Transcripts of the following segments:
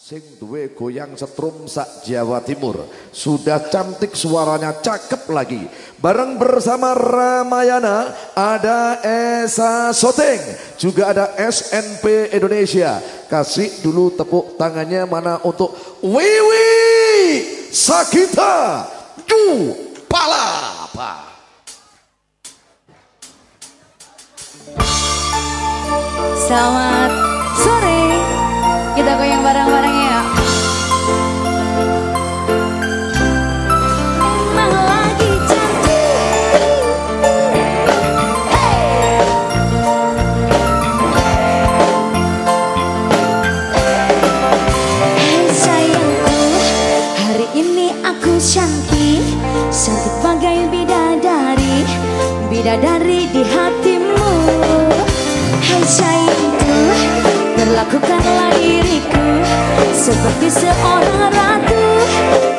sing duwe goyang setrum sak Jawa Timur. Sudah cantik suaranya cakep lagi. Bareng bersama Ramayana ada Esa Soteng. Juga ada SNP Indonesia. Kasih dulu tepuk tangannya mana untuk Wiwi Sakita Ju Palapa Selamat sore. Bukanlah diriku Seperti seorang ratu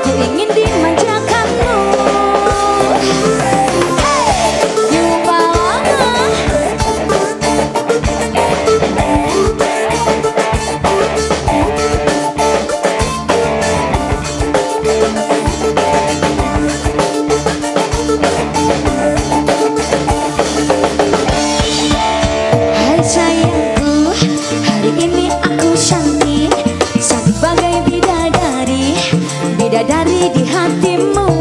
Ku ingin dimanjakan. di hatimu.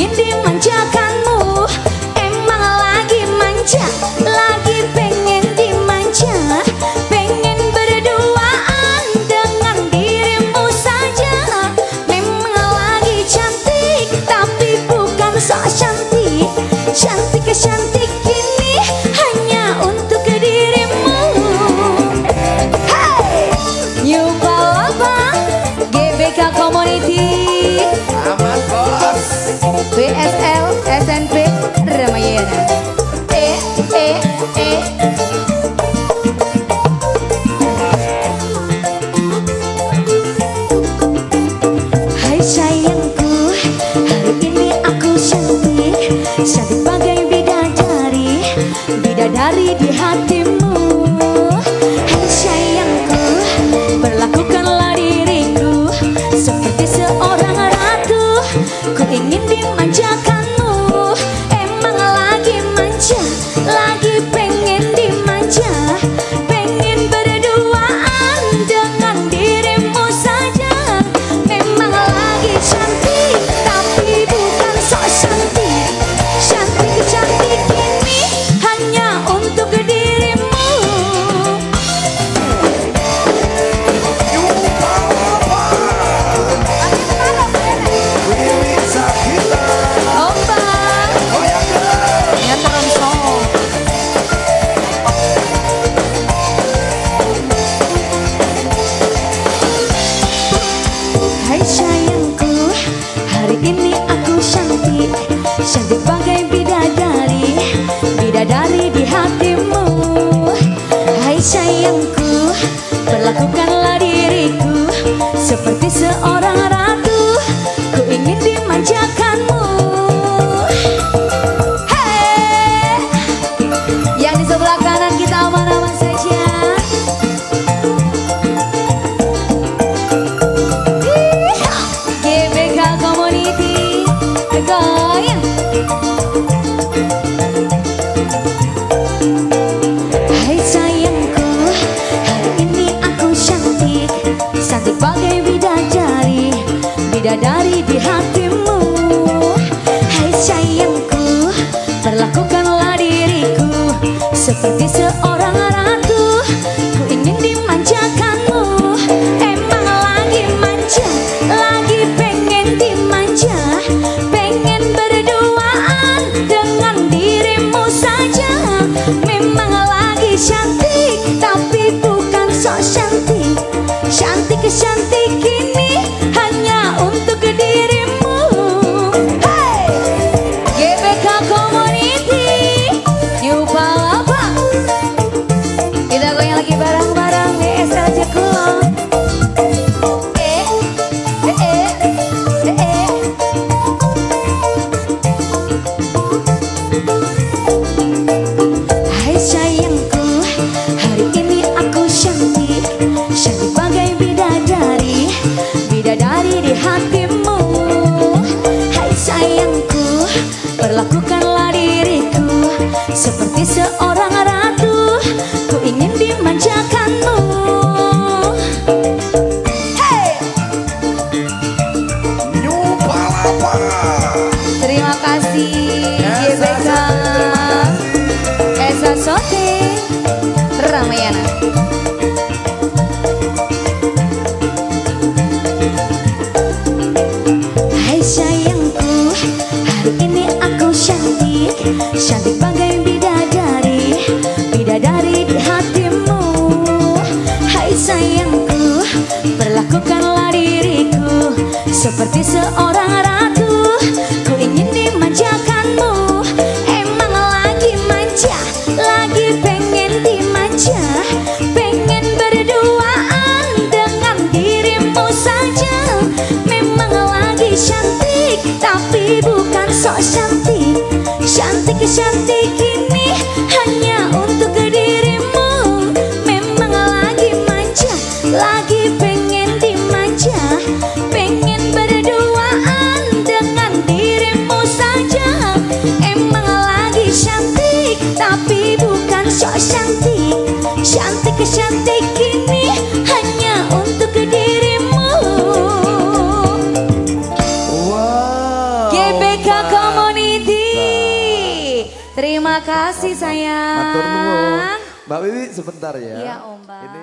年龄。ini aku cantik. Cantik bagai bidadari Bidadari di hatimu. Hai sayangku Perlakukanlah diriku Seperti seorang Seperti seorang Seperti seorang ratu Ku ingin dimanjakanmu. Hey! Terima kasih GBK Esa Sote Tapi bukan sok cantik. Cantik-cantik ini Hanya untuk dirimu. Memang lagi manja Lagi pengen dimanja. Pengen berduaan Dengan dirimu saja. Emang lagi cantik Tapi bukan sok cantik kasih sayang Matur nuwun. Mbak Wiwi sebentar ya. Iya, Om. Ini